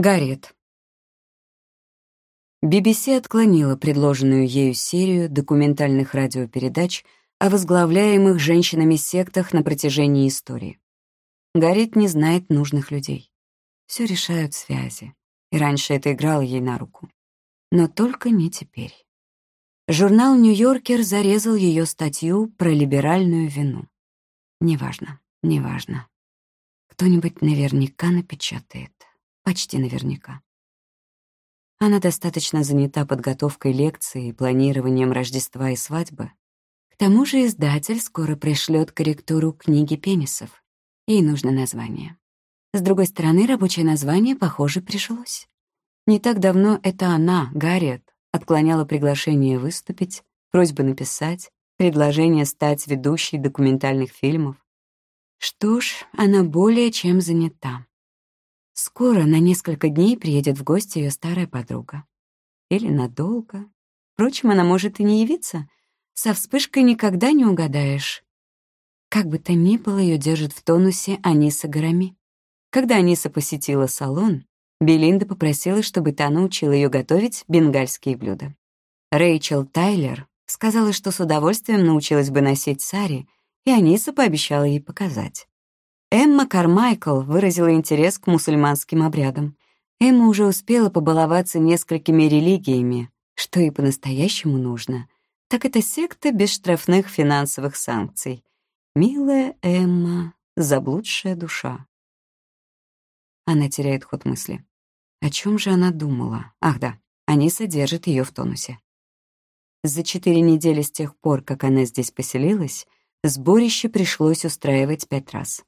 Гарриет. BBC отклонила предложенную ею серию документальных радиопередач о возглавляемых женщинами сектах на протяжении истории. Гарриет не знает нужных людей. Все решают связи, и раньше это играло ей на руку. Но только не теперь. Журнал «Нью-Йоркер» зарезал ее статью про либеральную вину. Неважно, неважно. Кто-нибудь наверняка напечатает. Почти наверняка. Она достаточно занята подготовкой лекции и планированием Рождества и свадьбы. К тому же издатель скоро пришлет корректуру книги пенисов. Ей нужно название. С другой стороны, рабочее название, похоже, прижилось. Не так давно это она, Гарриет, отклоняла приглашение выступить, просьбы написать, предложение стать ведущей документальных фильмов. Что ж, она более чем занята. Скоро, на несколько дней, приедет в гости ее старая подруга. Или надолго. Впрочем, она может и не явиться. Со вспышкой никогда не угадаешь. Как бы то ни было, ее держит в тонусе Аниса Гарами. Когда Аниса посетила салон, Белинда попросила, чтобы та научила ее готовить бенгальские блюда. Рэйчел Тайлер сказала, что с удовольствием научилась бы носить сари, и Аниса пообещала ей показать. Эмма Кармайкл выразила интерес к мусульманским обрядам. Эмма уже успела побаловаться несколькими религиями, что и по-настоящему нужно. Так это секта без штрафных финансовых санкций. Милая Эмма, заблудшая душа. Она теряет ход мысли. О чем же она думала? Ах да, они содержат ее в тонусе. За четыре недели с тех пор, как она здесь поселилась, сборище пришлось устраивать пять раз.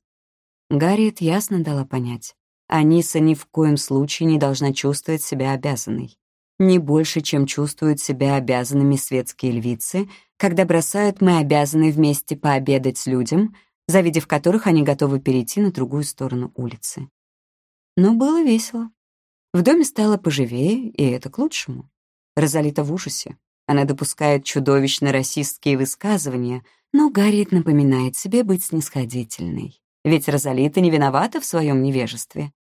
Гарриет ясно дала понять, Аниса ни в коем случае не должна чувствовать себя обязанной. Не больше, чем чувствуют себя обязанными светские львицы, когда бросают «мы обязаны вместе пообедать с людям», завидев которых они готовы перейти на другую сторону улицы. Но было весело. В доме стало поживее, и это к лучшему. Розалита в ужасе. Она допускает чудовищно расистские высказывания, но Гарриет напоминает себе быть снисходительной. Ведь Розалита не виновата в своем невежестве.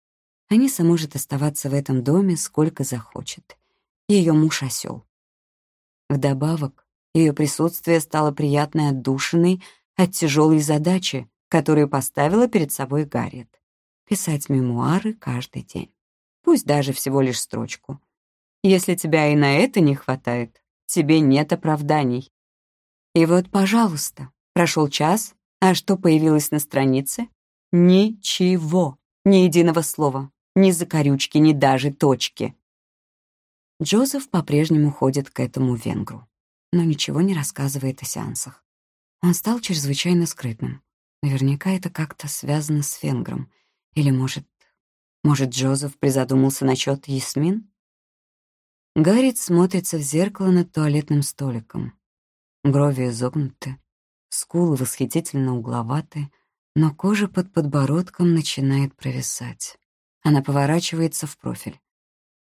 Аниса может оставаться в этом доме сколько захочет. Ее муж — осел. Вдобавок, ее присутствие стало приятной отдушиной от тяжелой задачи, которую поставила перед собой Гарриет — писать мемуары каждый день. Пусть даже всего лишь строчку. Если тебя и на это не хватает, тебе нет оправданий. И вот, пожалуйста, прошел час, а что появилось на странице? Ничего, ни единого слова, ни закорючки, ни даже точки. Джозеф по-прежнему ходит к этому венгру, но ничего не рассказывает о сеансах. Он стал чрезвычайно скрытным. Наверняка это как-то связано с венгром. Или, может, может, Джозеф призадумался насчет Ясмин? Гаррит смотрится в зеркало над туалетным столиком. Брови изогнуты, скулы восхитительно угловаты, но кожа под подбородком начинает провисать. Она поворачивается в профиль.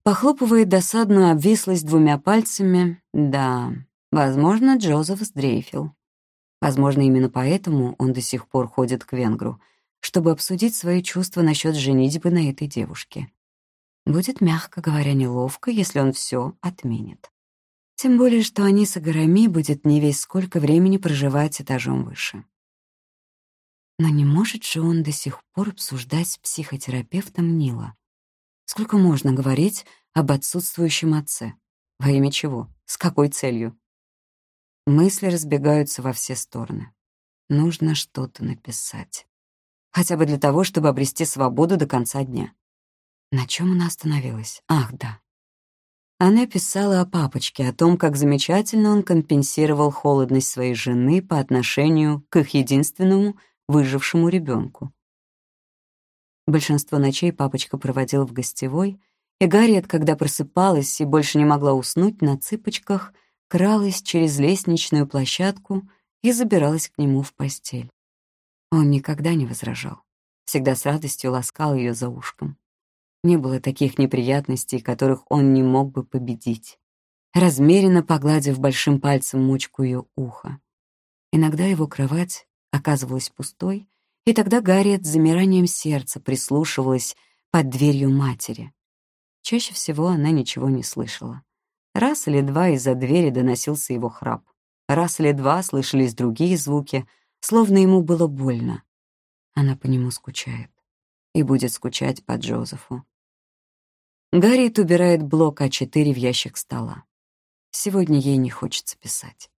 Похлопывает досадную обвислость двумя пальцами. Да, возможно, Джозеф сдрейфил. Возможно, именно поэтому он до сих пор ходит к венгру, чтобы обсудить свои чувства насчет женитьбы на этой девушке. Будет, мягко говоря, неловко, если он все отменит. Тем более, что Аниса Гарами будет не весь сколько времени проживать этажом выше. Но не может же он до сих пор обсуждать с психотерапевтом Нила? Сколько можно говорить об отсутствующем отце? Во имя чего? С какой целью? Мысли разбегаются во все стороны. Нужно что-то написать. Хотя бы для того, чтобы обрести свободу до конца дня. На чем она остановилась? Ах, да. Она писала о папочке, о том, как замечательно он компенсировал холодность своей жены по отношению к их единственному выжившему ребенку. Большинство ночей папочка проводил в гостевой, и Гарриет, когда просыпалась и больше не могла уснуть, на цыпочках кралась через лестничную площадку и забиралась к нему в постель. Он никогда не возражал, всегда с радостью ласкал ее за ушком. Не было таких неприятностей, которых он не мог бы победить. Размеренно погладив большим пальцем мочку ее уха. Иногда его кровать оказывалась пустой, и тогда Гарриет с замиранием сердца прислушивалась под дверью матери. Чаще всего она ничего не слышала. Раз или два из-за двери доносился его храп. Раз или два слышались другие звуки, словно ему было больно. Она по нему скучает. И будет скучать по Джозефу. Гарриет убирает блок А4 в ящик стола. Сегодня ей не хочется писать.